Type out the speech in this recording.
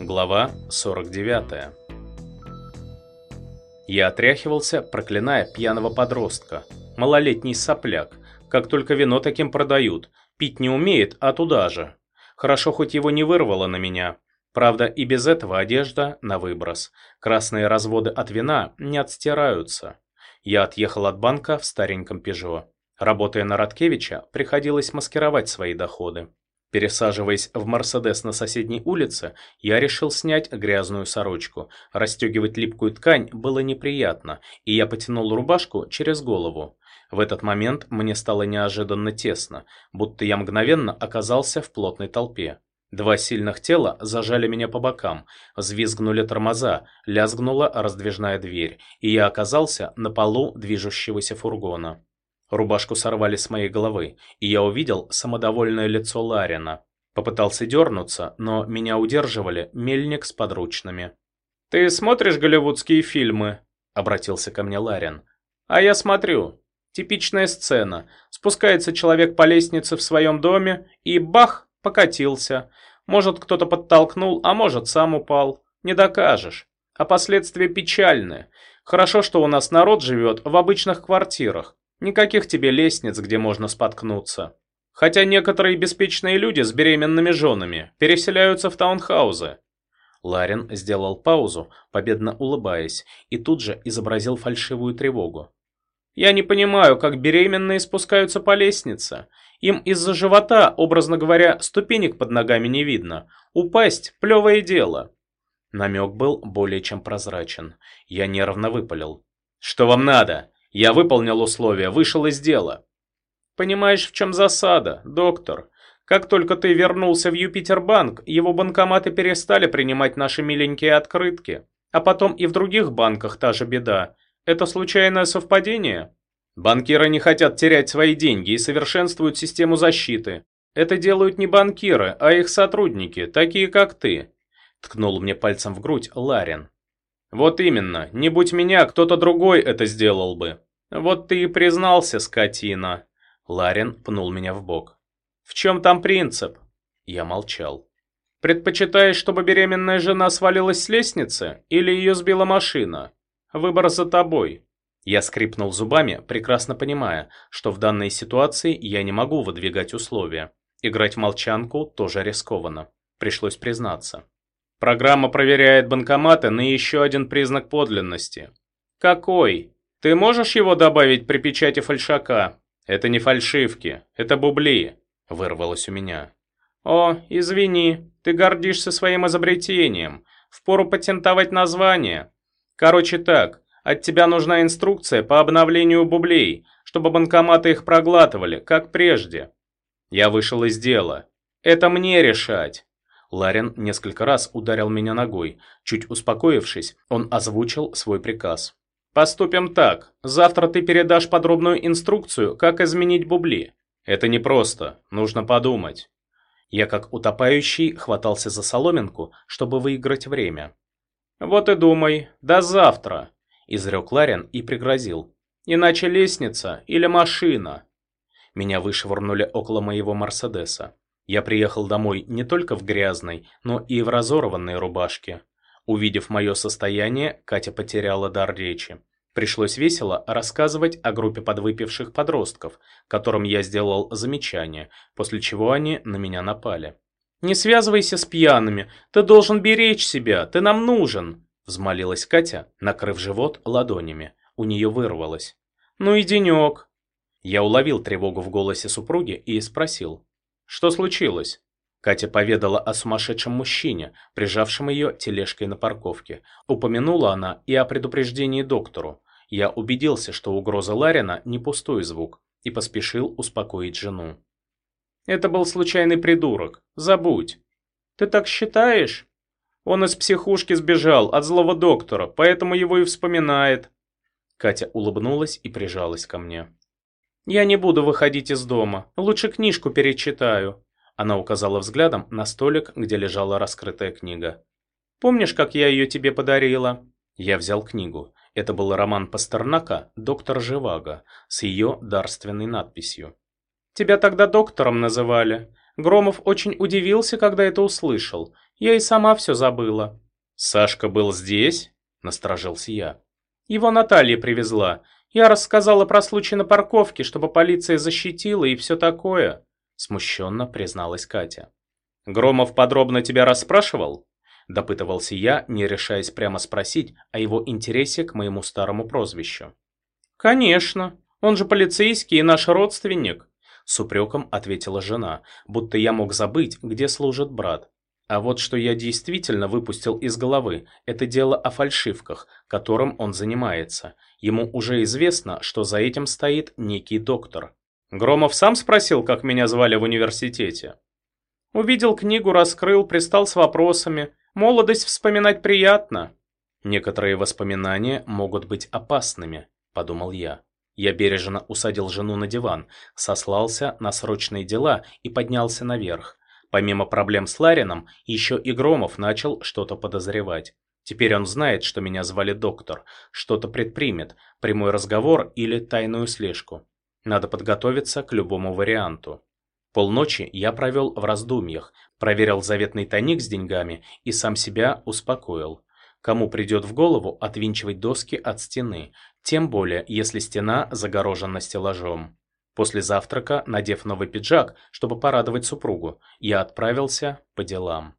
Глава 49 Я отряхивался, проклиная пьяного подростка. Малолетний сопляк. Как только вино таким продают. Пить не умеет, а туда же. Хорошо, хоть его не вырвало на меня. Правда, и без этого одежда на выброс. Красные разводы от вина не отстираются. Я отъехал от банка в стареньком «Пежо». Работая на Радкевича, приходилось маскировать свои доходы. Пересаживаясь в «Мерседес» на соседней улице, я решил снять грязную сорочку. Расстегивать липкую ткань было неприятно, и я потянул рубашку через голову. В этот момент мне стало неожиданно тесно, будто я мгновенно оказался в плотной толпе. Два сильных тела зажали меня по бокам, взвизгнули тормоза, лязгнула раздвижная дверь, и я оказался на полу движущегося фургона. Рубашку сорвали с моей головы, и я увидел самодовольное лицо Ларина. Попытался дернуться, но меня удерживали мельник с подручными. «Ты смотришь голливудские фильмы?» — обратился ко мне Ларин. «А я смотрю. Типичная сцена. Спускается человек по лестнице в своем доме и бах, покатился. Может, кто-то подтолкнул, а может, сам упал. Не докажешь. А последствия печальные. Хорошо, что у нас народ живет в обычных квартирах. Никаких тебе лестниц, где можно споткнуться. Хотя некоторые беспечные люди с беременными женами переселяются в таунхаузы. Ларин сделал паузу, победно улыбаясь, и тут же изобразил фальшивую тревогу. «Я не понимаю, как беременные спускаются по лестнице. Им из-за живота, образно говоря, ступенек под ногами не видно. Упасть – плевое дело». Намек был более чем прозрачен. Я нервно выпалил. «Что вам надо? Я выполнил условия, вышел из дела. Понимаешь, в чем засада, доктор? Как только ты вернулся в Юпитербанк, его банкоматы перестали принимать наши миленькие открытки. А потом и в других банках та же беда. Это случайное совпадение? Банкиры не хотят терять свои деньги и совершенствуют систему защиты. Это делают не банкиры, а их сотрудники, такие как ты. Ткнул мне пальцем в грудь Ларин. Вот именно, не будь меня, кто-то другой это сделал бы. Вот ты и признался, скотина. Ларин пнул меня в бок. В чем там принцип? Я молчал. Предпочитаешь, чтобы беременная жена свалилась с лестницы или ее сбила машина? Выбор за тобой. Я скрипнул зубами, прекрасно понимая, что в данной ситуации я не могу выдвигать условия. Играть в молчанку тоже рискованно. Пришлось признаться. Программа проверяет банкоматы на еще один признак подлинности. Какой? Ты можешь его добавить при печати фальшака? Это не фальшивки, это бубли, вырвалось у меня. О, извини, ты гордишься своим изобретением. Впору патентовать название. Короче так, от тебя нужна инструкция по обновлению бублей, чтобы банкоматы их проглатывали, как прежде. Я вышел из дела. Это мне решать. Ларин несколько раз ударил меня ногой. Чуть успокоившись, он озвучил свой приказ. «Поступим так. Завтра ты передашь подробную инструкцию, как изменить бубли. Это непросто. Нужно подумать». Я, как утопающий, хватался за соломинку, чтобы выиграть время. «Вот и думай. До завтра», – изрек Ларин и пригрозил. «Иначе лестница или машина». Меня вышвырнули около моего Мерседеса. Я приехал домой не только в грязной, но и в разорванной рубашке. Увидев мое состояние, Катя потеряла дар речи. Пришлось весело рассказывать о группе подвыпивших подростков, которым я сделал замечание, после чего они на меня напали. «Не связывайся с пьяными, ты должен беречь себя, ты нам нужен!» Взмолилась Катя, накрыв живот ладонями. У нее вырвалось. «Ну и денек!» Я уловил тревогу в голосе супруги и спросил. «Что случилось?» Катя поведала о сумасшедшем мужчине, прижавшем ее тележкой на парковке. Упомянула она и о предупреждении доктору. Я убедился, что угроза Ларина не пустой звук, и поспешил успокоить жену. «Это был случайный придурок. Забудь». «Ты так считаешь?» «Он из психушки сбежал от злого доктора, поэтому его и вспоминает». Катя улыбнулась и прижалась ко мне. «Я не буду выходить из дома. Лучше книжку перечитаю». Она указала взглядом на столик, где лежала раскрытая книга. «Помнишь, как я ее тебе подарила?» Я взял книгу. Это был роман Пастернака «Доктор Живаго» с ее дарственной надписью. «Тебя тогда доктором называли. Громов очень удивился, когда это услышал. Я и сама все забыла. Сашка был здесь? Насторожился я. Его Наталья привезла. Я рассказала про случай на парковке, чтобы полиция защитила и все такое. Смущенно призналась Катя. Громов подробно тебя расспрашивал? Допытывался я, не решаясь прямо спросить о его интересе к моему старому прозвищу. «Конечно, он же полицейский и наш родственник», с упреком ответила жена, будто я мог забыть, где служит брат. А вот что я действительно выпустил из головы, это дело о фальшивках, которым он занимается. Ему уже известно, что за этим стоит некий доктор. Громов сам спросил, как меня звали в университете. Увидел книгу, раскрыл, пристал с вопросами. Молодость вспоминать приятно. Некоторые воспоминания могут быть опасными, подумал я. Я бережно усадил жену на диван, сослался на срочные дела и поднялся наверх. Помимо проблем с Ларином, еще и Громов начал что-то подозревать. Теперь он знает, что меня звали доктор, что-то предпримет, прямой разговор или тайную слежку. Надо подготовиться к любому варианту. Полночи я провел в раздумьях, проверил заветный тайник с деньгами и сам себя успокоил. Кому придет в голову отвинчивать доски от стены, тем более, если стена загорожена стеллажом. После завтрака, надев новый пиджак, чтобы порадовать супругу, я отправился по делам.